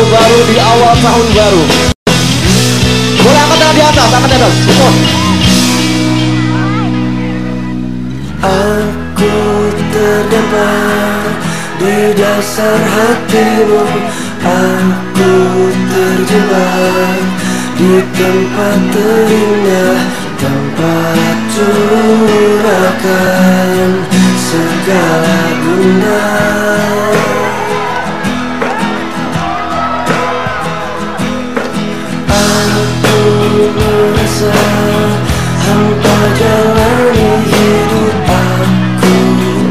Lagu baru di awal tahun baru. Boleh angkat tangan di atas, angkat di atas. Support Aku terdampar di dasar hatimu. Aku terjebak di tempat terindah Tempat curahkan segala hampa jalani hidup Aku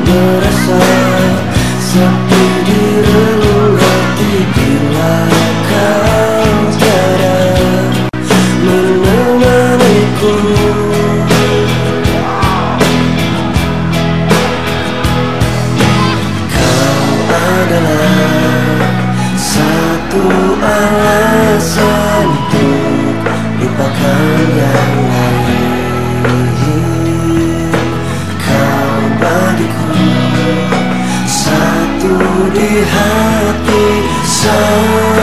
merasa hati sampai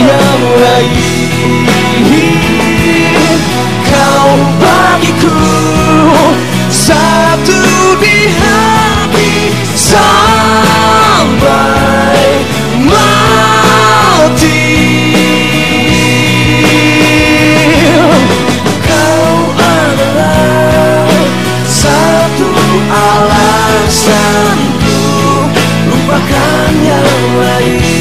yang lain Kau bagiku satu di hati sampai mati Kau adalah satu alasanku lupakan yang lain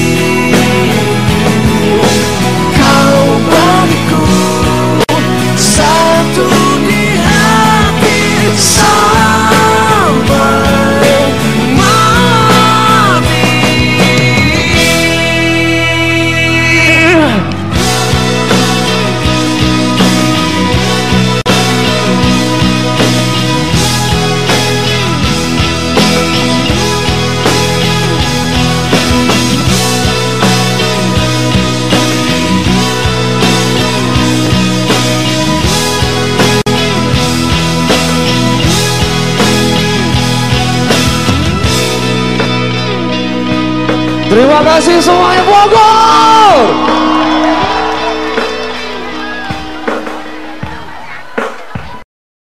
Terima kasih semuanya Bogor